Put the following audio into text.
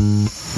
Mm-hmm.